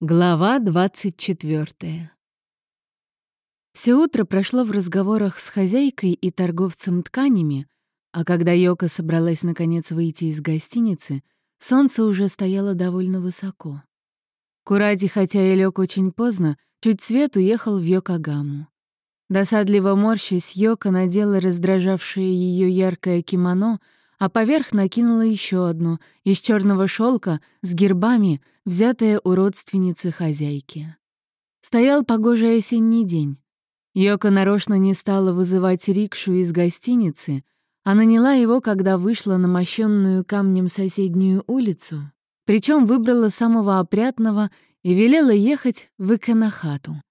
Глава 24 Все утро прошло в разговорах с хозяйкой и торговцем тканями, а когда Йока собралась наконец выйти из гостиницы, солнце уже стояло довольно высоко. Куради, хотя и лег очень поздно, чуть свет уехал в Йокогаму. Досадливо морщась, Йока надела раздражавшее ее яркое кимоно — а поверх накинула еще одну, из черного шелка, с гербами, взятая у родственницы хозяйки. Стоял погожий осенний день. Йока нарочно не стала вызывать рикшу из гостиницы, а наняла его, когда вышла на мощенную камнем соседнюю улицу, причем выбрала самого опрятного и велела ехать в Иканахату.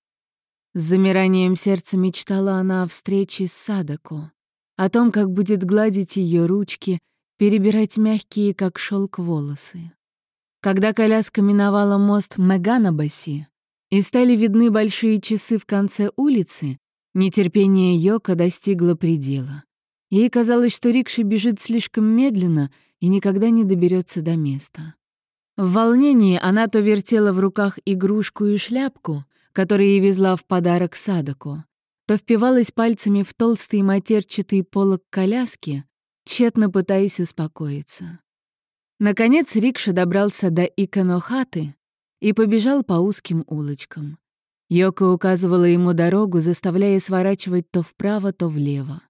С замиранием сердца мечтала она о встрече с Садако о том, как будет гладить ее ручки, перебирать мягкие, как шелк, волосы. Когда коляска миновала мост Меганабаси и стали видны большие часы в конце улицы, нетерпение Йока достигло предела. Ей казалось, что рикша бежит слишком медленно и никогда не доберется до места. В волнении она то вертела в руках игрушку и шляпку, которые везла в подарок Садаку, то впивалась пальцами в толстый матерчатый полог коляски, тщетно пытаясь успокоиться. Наконец рикша добрался до Иканохаты и побежал по узким улочкам. Йока указывала ему дорогу, заставляя сворачивать то вправо, то влево.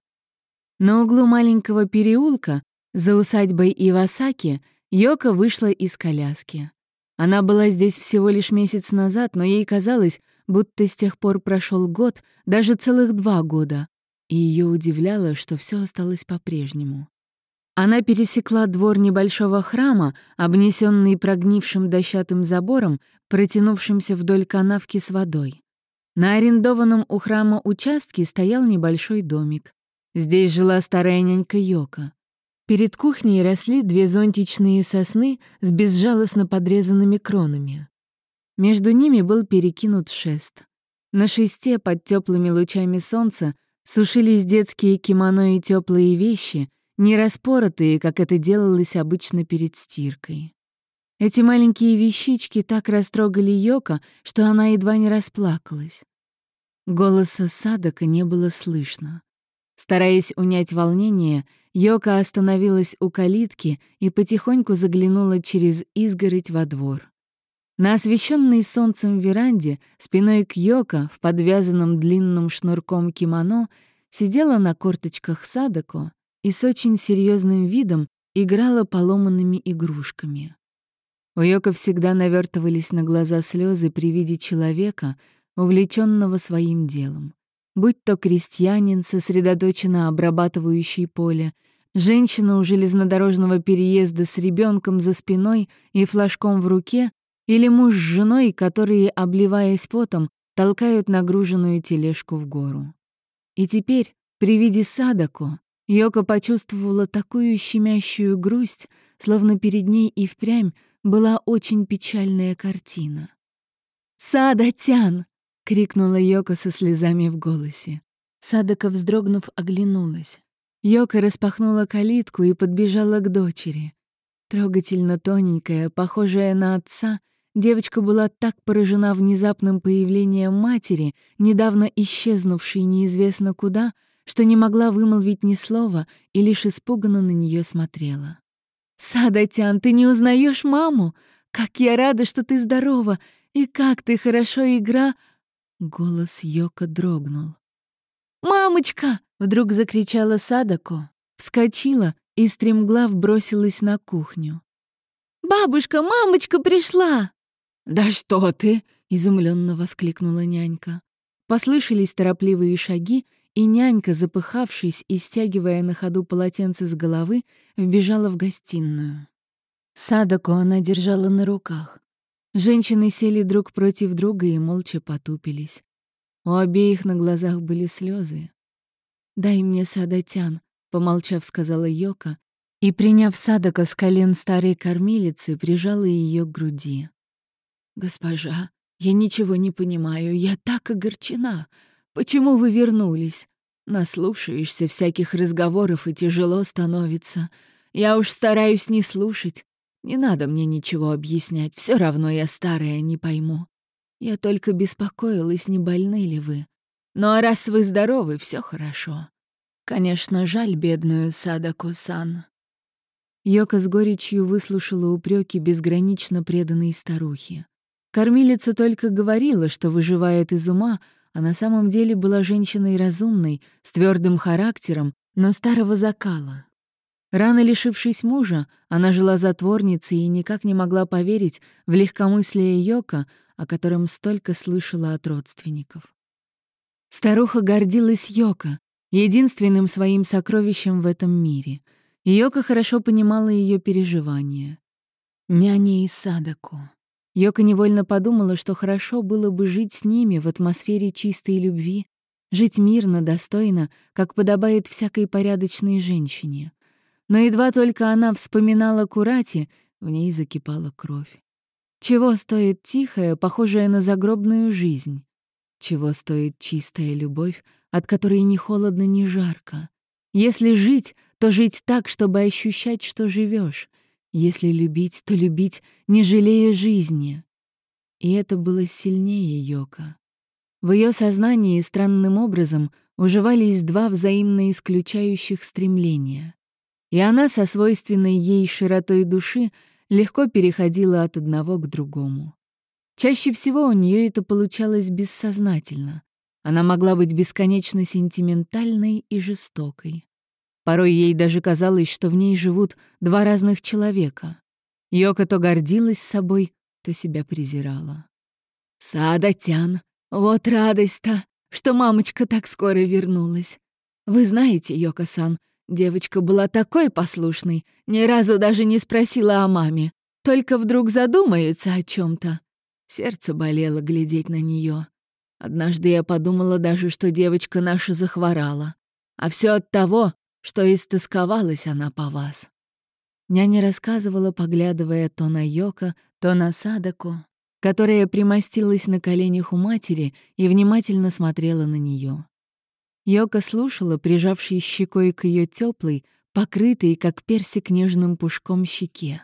На углу маленького переулка, за усадьбой Ивасаки, Йока вышла из коляски. Она была здесь всего лишь месяц назад, но ей казалось, будто с тех пор прошел год, даже целых два года, и ее удивляло, что все осталось по-прежнему. Она пересекла двор небольшого храма, обнесенный прогнившим дощатым забором, протянувшимся вдоль канавки с водой. На арендованном у храма участке стоял небольшой домик. Здесь жила старая нянька Йока. Перед кухней росли две зонтичные сосны с безжалостно подрезанными кронами. Между ними был перекинут шест. На шесте под теплыми лучами солнца сушились детские кимоно и теплые вещи, не распоротые, как это делалось обычно перед стиркой. Эти маленькие вещички так растрогали Йока, что она едва не расплакалась. Голоса Садака не было слышно. Стараясь унять волнение, Йока остановилась у калитки и потихоньку заглянула через изгородь во двор. На освещенной солнцем веранде, спиной к Йоко, в подвязанном длинным шнурком кимоно, сидела на корточках Садако и с очень серьезным видом играла поломанными игрушками. У Йоко всегда навертывались на глаза слезы при виде человека, увлеченного своим делом. Будь то крестьянин, сосредоточенно обрабатывающий поле, женщина у железнодорожного переезда с ребенком за спиной и флажком в руке или муж с женой, которые, обливаясь потом, толкают нагруженную тележку в гору. И теперь, при виде Садако, Йока почувствовала такую щемящую грусть, словно перед ней и впрямь была очень печальная картина. «Садатян!» — крикнула Йока со слезами в голосе. Садака, вздрогнув, оглянулась. Йока распахнула калитку и подбежала к дочери. Трогательно тоненькая, похожая на отца, Девочка была так поражена внезапным появлением матери, недавно исчезнувшей неизвестно куда, что не могла вымолвить ни слова и лишь испуганно на нее смотрела. «Садатян, ты не узнаешь маму? Как я рада, что ты здорова! И как ты хорошо игра...» Голос Йока дрогнул. «Мамочка!» — вдруг закричала Садако, вскочила и стремглав бросилась на кухню. «Бабушка, мамочка пришла!» «Да что ты!» — изумленно воскликнула нянька. Послышались торопливые шаги, и нянька, запыхавшись и стягивая на ходу полотенце с головы, вбежала в гостиную. Садаку она держала на руках. Женщины сели друг против друга и молча потупились. У обеих на глазах были слезы. «Дай мне Садатян», — помолчав, сказала Йока, и, приняв Садака с колен старой кормилицы, прижала ее к груди. «Госпожа, я ничего не понимаю, я так огорчена. Почему вы вернулись? Наслушаешься всяких разговоров, и тяжело становится. Я уж стараюсь не слушать. Не надо мне ничего объяснять, все равно я старая, не пойму. Я только беспокоилась, не больны ли вы. Ну а раз вы здоровы, все хорошо. Конечно, жаль бедную Садако-сан». Йока с горечью выслушала упреки безгранично преданной старухи. Кормилица только говорила, что выживает из ума, а на самом деле была женщиной разумной, с твердым характером, но старого закала. Рано лишившись мужа, она жила затворницей и никак не могла поверить в легкомыслие Йока, о котором столько слышала от родственников. Старуха гордилась Йока, единственным своим сокровищем в этом мире. Йока хорошо понимала ее переживания. Няня и Садако. Йока невольно подумала, что хорошо было бы жить с ними в атмосфере чистой любви, жить мирно, достойно, как подобает всякой порядочной женщине. Но едва только она вспоминала Курати, в ней закипала кровь. Чего стоит тихая, похожая на загробную жизнь? Чего стоит чистая любовь, от которой ни холодно, ни жарко? Если жить, то жить так, чтобы ощущать, что живешь. Если любить, то любить, не жалея жизни. И это было сильнее Йока. В ее сознании странным образом уживались два взаимно исключающих стремления. И она со свойственной ей широтой души легко переходила от одного к другому. Чаще всего у нее это получалось бессознательно. Она могла быть бесконечно сентиментальной и жестокой. Порой ей даже казалось, что в ней живут два разных человека. Йока то гордилась собой, то себя презирала. «Садатян, вот радость-то, что мамочка так скоро вернулась. Вы знаете, Йока-сан, девочка была такой послушной, ни разу даже не спросила о маме, только вдруг задумается о чем то Сердце болело глядеть на нее. Однажды я подумала даже, что девочка наша захворала. А все от того, что истосковалась она по вас. Няня рассказывала, поглядывая то на Йока, то на Садако, которая примостилась на коленях у матери и внимательно смотрела на нее. Йока слушала, прижавшись щекой к ее теплой, покрытой, как персик, нежным пушком щеке.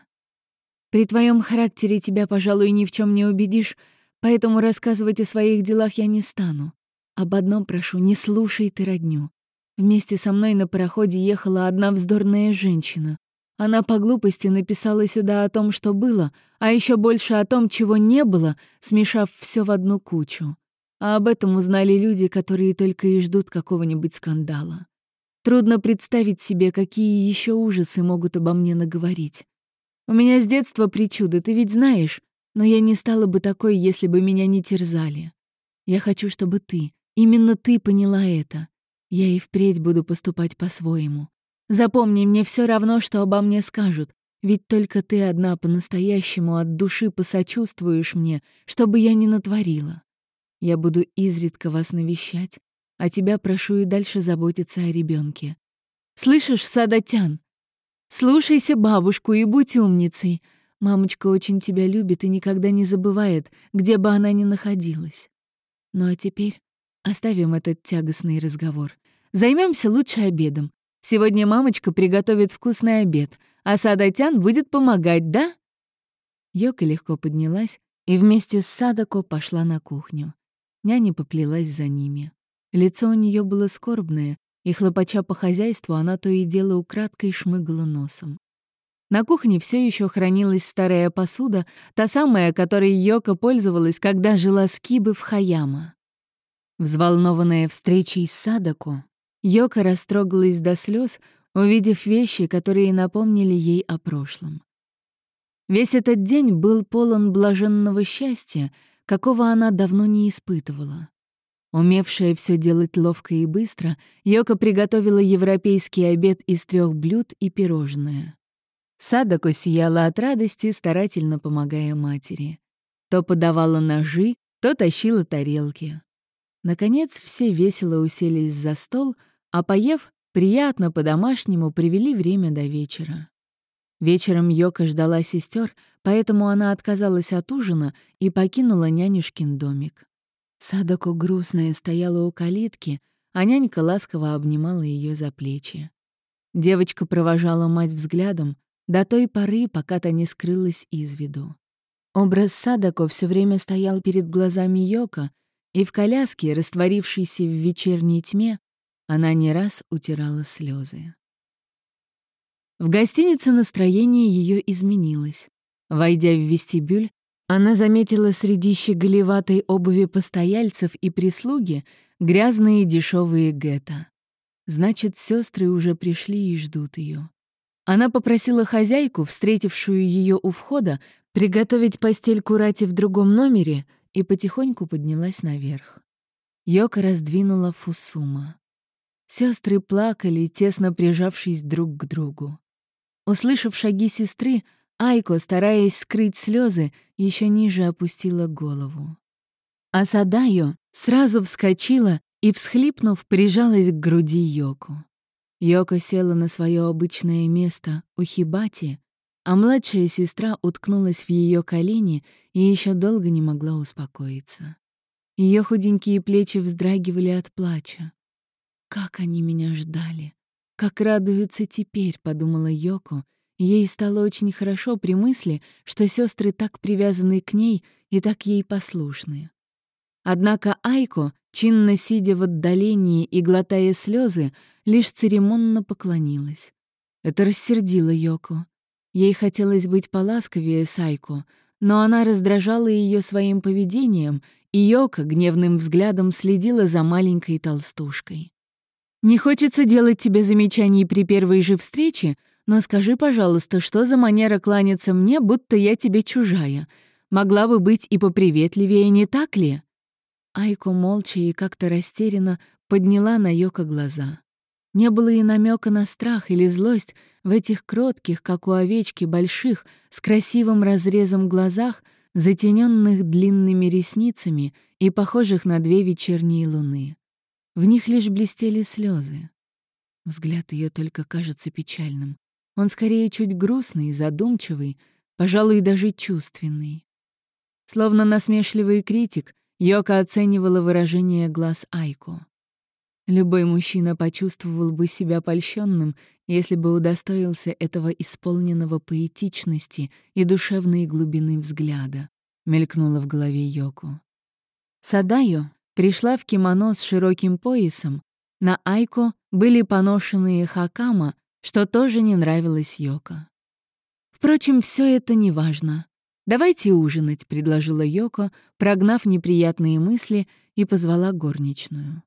«При твоем характере тебя, пожалуй, ни в чем не убедишь, поэтому рассказывать о своих делах я не стану. Об одном прошу, не слушай ты родню. Вместе со мной на пароходе ехала одна вздорная женщина. Она по глупости написала сюда о том, что было, а еще больше о том, чего не было, смешав все в одну кучу. А об этом узнали люди, которые только и ждут какого-нибудь скандала. Трудно представить себе, какие еще ужасы могут обо мне наговорить. У меня с детства причуды, ты ведь знаешь, но я не стала бы такой, если бы меня не терзали. Я хочу, чтобы ты, именно ты поняла это. Я и впредь буду поступать по-своему. Запомни, мне все равно, что обо мне скажут, ведь только ты одна по-настоящему от души посочувствуешь мне, чтобы я не натворила. Я буду изредка вас навещать, а тебя прошу и дальше заботиться о ребенке. Слышишь, Садатян? Слушайся бабушку и будь умницей. Мамочка очень тебя любит и никогда не забывает, где бы она ни находилась. Ну а теперь Оставим этот тягостный разговор. Займемся лучше обедом. Сегодня мамочка приготовит вкусный обед, а Садатян будет помогать, да?» Йока легко поднялась и вместе с Садако пошла на кухню. Няня поплелась за ними. Лицо у нее было скорбное, и, хлопача по хозяйству, она то и дело украдкой шмыгала носом. На кухне все еще хранилась старая посуда, та самая, которой Йока пользовалась, когда жила с Кибы в Хаяма. Взволнованная встречей с Садако, Йока растрогалась до слез, увидев вещи, которые напомнили ей о прошлом. Весь этот день был полон блаженного счастья, какого она давно не испытывала. Умевшая все делать ловко и быстро, Йока приготовила европейский обед из трех блюд и пирожное. Садако сияла от радости, старательно помогая матери. То подавала ножи, то тащила тарелки. Наконец все весело уселись за стол, а поев, приятно по-домашнему привели время до вечера. Вечером Йока ждала сестер, поэтому она отказалась от ужина и покинула нянюшкин домик. Садако грустная стояла у калитки, а нянька ласково обнимала ее за плечи. Девочка провожала мать взглядом, до той поры, пока та не скрылась из виду. Образ Садако все время стоял перед глазами Йока, и в коляске, растворившейся в вечерней тьме, она не раз утирала слезы. В гостинице настроение ее изменилось. Войдя в вестибюль, она заметила среди щеголеватой обуви постояльцев и прислуги грязные дешевые гетто. Значит, сестры уже пришли и ждут ее. Она попросила хозяйку, встретившую ее у входа, приготовить постель Курати в другом номере и потихоньку поднялась наверх. Йока раздвинула фусума. Сестры плакали, тесно прижавшись друг к другу. Услышав шаги сестры, Айко, стараясь скрыть слезы, еще ниже опустила голову. А Садаю сразу вскочила и, всхлипнув, прижалась к груди Йоку. Йока села на свое обычное место у Хибати, а младшая сестра уткнулась в ее колени и еще долго не могла успокоиться. Ее худенькие плечи вздрагивали от плача. «Как они меня ждали! Как радуются теперь!» — подумала Йоко. Ей стало очень хорошо при мысли, что сестры так привязаны к ней и так ей послушны. Однако Айко, чинно сидя в отдалении и глотая слезы, лишь церемонно поклонилась. Это рассердило Йоко. Ей хотелось быть поласковее Сайку, но она раздражала ее своим поведением, и Йока гневным взглядом следила за маленькой толстушкой. «Не хочется делать тебе замечаний при первой же встрече, но скажи, пожалуйста, что за манера кланяться мне, будто я тебе чужая? Могла бы быть и поприветливее, не так ли?» Айко молча и как-то растерянно подняла на Йока глаза. Не было и намека на страх или злость в этих кротких, как у овечки, больших, с красивым разрезом глазах, затененных длинными ресницами и похожих на две вечерние луны. В них лишь блестели слезы. Взгляд ее только кажется печальным. Он скорее чуть грустный, задумчивый, пожалуй, даже чувственный. Словно насмешливый критик, Йока оценивала выражение глаз Айко. Любой мужчина почувствовал бы себя польщенным, если бы удостоился этого исполненного поэтичности и душевной глубины взгляда, мелькнуло в голове Йоку. Садаю пришла в кимоно с широким поясом, на Айко были поношенные хакама, что тоже не нравилось Йоко. Впрочем, все это не важно. «Давайте ужинать», — предложила Йоко, прогнав неприятные мысли, и позвала горничную.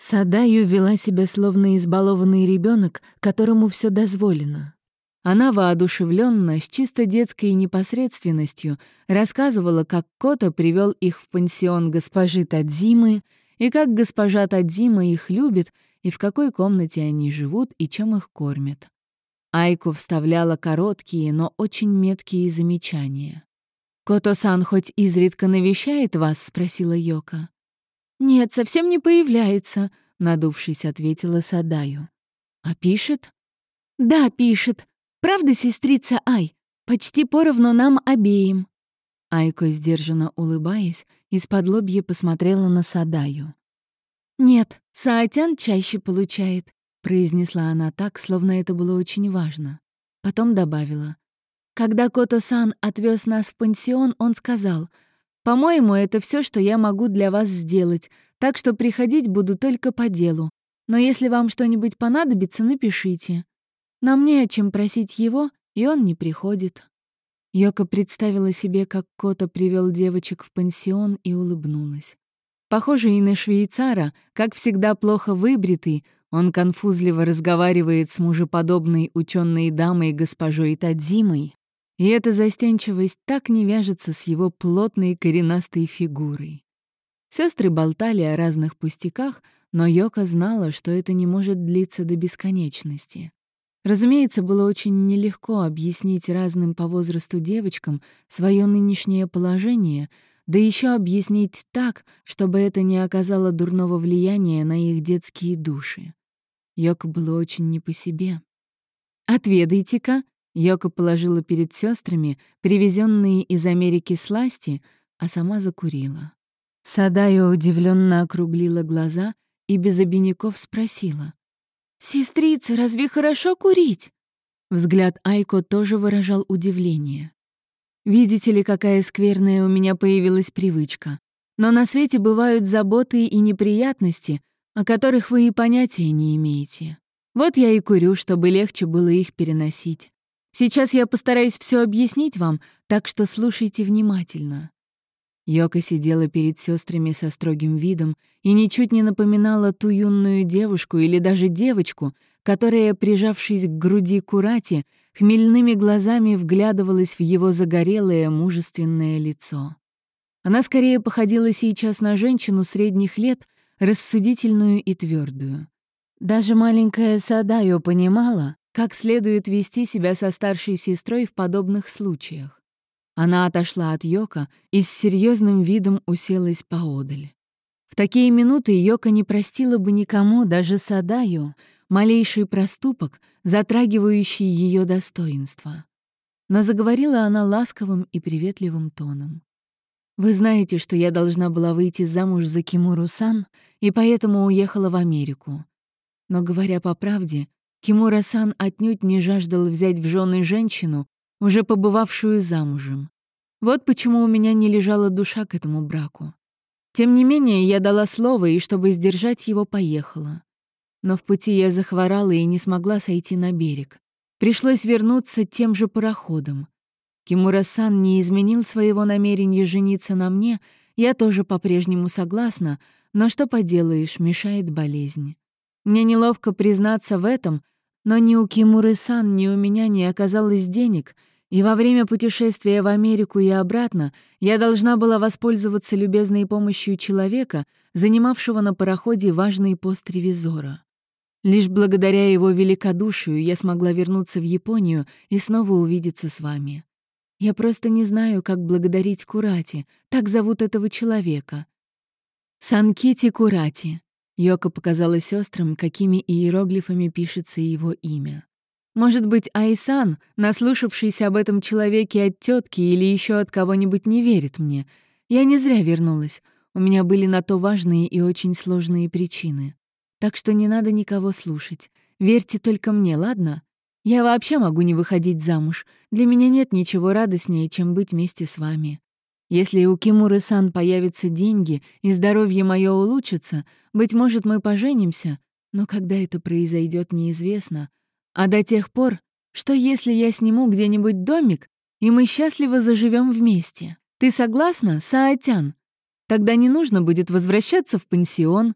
Садаю вела себя словно избалованный ребенок, которому все дозволено. Она воодушевленно, с чисто детской непосредственностью, рассказывала, как Кота привел их в пансион госпожи Тадзимы, и как госпожа Тадзима их любит, и в какой комнате они живут, и чем их кормят. Айку вставляла короткие, но очень меткие замечания. «Кото-сан хоть изредка навещает вас?» — спросила Йока. «Нет, совсем не появляется», — надувшись, ответила Садаю. «А пишет?» «Да, пишет. Правда, сестрица Ай? Почти поровну нам обеим». Айко, сдержанно улыбаясь, из-под лобья посмотрела на Садаю. «Нет, Саатян чаще получает», — произнесла она так, словно это было очень важно. Потом добавила. «Когда Кото-сан отвез нас в пансион, он сказал — по-моему, это все, что я могу для вас сделать, так что приходить буду только по делу. Но если вам что-нибудь понадобится, напишите. Нам не о чем просить его, и он не приходит». Йока представила себе, как Кота привел девочек в пансион и улыбнулась. Похоже и на швейцара, как всегда плохо выбритый, он конфузливо разговаривает с мужеподобной ученой дамой госпожой Тадзимой, и эта застенчивость так не вяжется с его плотной коренастой фигурой. Сестры болтали о разных пустяках, но Йока знала, что это не может длиться до бесконечности. Разумеется, было очень нелегко объяснить разным по возрасту девочкам свое нынешнее положение, да еще объяснить так, чтобы это не оказало дурного влияния на их детские души. Йока было очень не по себе. «Отведайте-ка», Йока положила перед сестрами привезенные из Америки сласти, а сама закурила. Садаю удивленно округлила глаза и без обиняков спросила. «Сестрица, разве хорошо курить?» Взгляд Айко тоже выражал удивление. «Видите ли, какая скверная у меня появилась привычка. Но на свете бывают заботы и неприятности, о которых вы и понятия не имеете. Вот я и курю, чтобы легче было их переносить. Сейчас я постараюсь все объяснить вам, так что слушайте внимательно. Йока сидела перед сестрами со строгим видом и ничуть не напоминала ту юную девушку или даже девочку, которая, прижавшись к груди Курати, хмельными глазами вглядывалась в его загорелое, мужественное лицо. Она скорее походила сейчас на женщину средних лет, рассудительную и твердую. Даже маленькая Садайо понимала, как следует вести себя со старшей сестрой в подобных случаях. Она отошла от Йока и с серьезным видом уселась поодаль. В такие минуты Йока не простила бы никому, даже Садаю, малейший проступок, затрагивающий ее достоинство. Но заговорила она ласковым и приветливым тоном. «Вы знаете, что я должна была выйти замуж за Кимуру-сан, и поэтому уехала в Америку. Но, говоря по правде, Кимура-сан отнюдь не жаждал взять в жены женщину, уже побывавшую замужем. Вот почему у меня не лежала душа к этому браку. Тем не менее, я дала слово, и чтобы сдержать его, поехала. Но в пути я захворала и не смогла сойти на берег. Пришлось вернуться тем же пароходом. Кимура-сан не изменил своего намерения жениться на мне, я тоже по-прежнему согласна, но что поделаешь, мешает болезнь. Мне неловко признаться в этом, но ни у Кимуры-сан, ни у меня не оказалось денег — и во время путешествия в Америку и обратно я должна была воспользоваться любезной помощью человека, занимавшего на пароходе важный пост ревизора. Лишь благодаря его великодушию я смогла вернуться в Японию и снова увидеться с вами. Я просто не знаю, как благодарить Курати, так зовут этого человека. Санкити Курати. Йока показала сестрам, какими иероглифами пишется его имя. Может быть, Айсан, наслушавшийся об этом человеке от тетки или еще от кого-нибудь, не верит мне. Я не зря вернулась. У меня были на то важные и очень сложные причины. Так что не надо никого слушать. Верьте только мне, ладно? Я вообще могу не выходить замуж. Для меня нет ничего радостнее, чем быть вместе с вами. Если у Кимуры-сан появятся деньги и здоровье мое улучшится, быть может, мы поженимся, но когда это произойдет, неизвестно, а до тех пор, что если я сниму где-нибудь домик, и мы счастливо заживем вместе? Ты согласна, Саатян? Тогда не нужно будет возвращаться в пансион.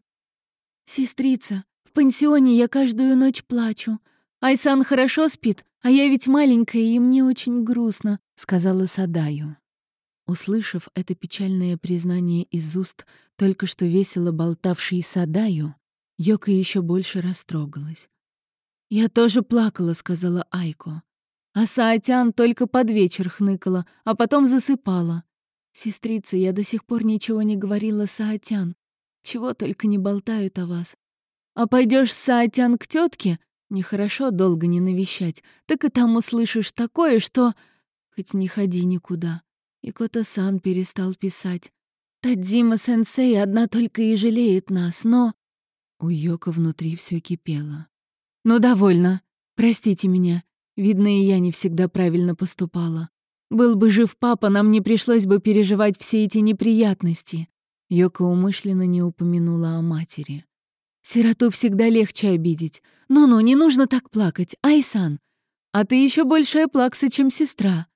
Сестрица, в пансионе я каждую ночь плачу. Айсан хорошо спит, а я ведь маленькая, и мне очень грустно, сказала Садаю. Услышав это печальное признание из уст только что весело болтавшей Садаю, Йока еще больше растрогалась. «Я тоже плакала», — сказала Айко. А Саатян только под вечер хныкала, а потом засыпала. «Сестрица, я до сих пор ничего не говорила Саатян. Чего только не болтают о вас. А пойдешь Саатян к тетке? Нехорошо долго не навещать. Так и там услышишь такое, что... Хоть не ходи никуда. И Кота-сан перестал писать. Тадзима-сенсей одна только и жалеет нас, но...» У Йока внутри все кипело. «Ну, довольно. Простите меня. Видно, и я не всегда правильно поступала. Был бы жив папа, нам не пришлось бы переживать все эти неприятности». Йока умышленно не упомянула о матери. «Сироту всегда легче обидеть. Ну-ну, не нужно так плакать, Айсан. А ты еще большая плакса, чем сестра.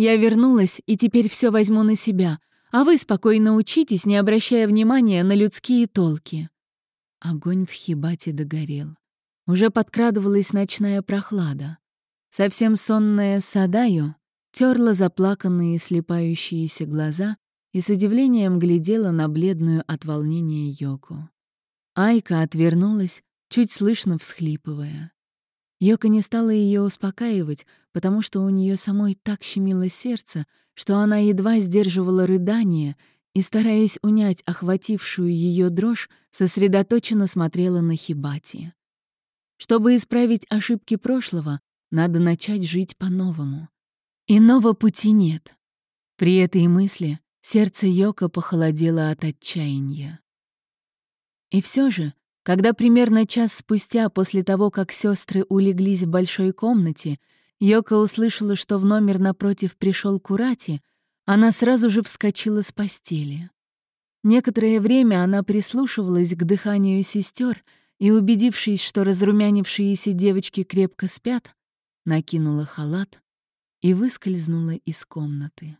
Я вернулась, и теперь все возьму на себя, а вы спокойно учитесь, не обращая внимания на людские толки». Огонь в хибате догорел. Уже подкрадывалась ночная прохлада. Совсем сонная Садаю терла заплаканные слепающиеся глаза и с удивлением глядела на бледную от волнения Йоку. Айка отвернулась, чуть слышно всхлипывая. Йока не стала ее успокаивать, потому что у нее самой так щемило сердце, что она едва сдерживала рыдание и, стараясь унять охватившую ее дрожь, сосредоточенно смотрела на Хибати. Чтобы исправить ошибки прошлого, надо начать жить по-новому. Иного пути нет. При этой мысли сердце Йока похолодело от отчаяния. И все же, Когда примерно час спустя, после того, как сестры улеглись в большой комнате, Йока услышала, что в номер напротив пришел Курати, она сразу же вскочила с постели. Некоторое время она прислушивалась к дыханию сестер и, убедившись, что разрумянившиеся девочки крепко спят, накинула халат и выскользнула из комнаты.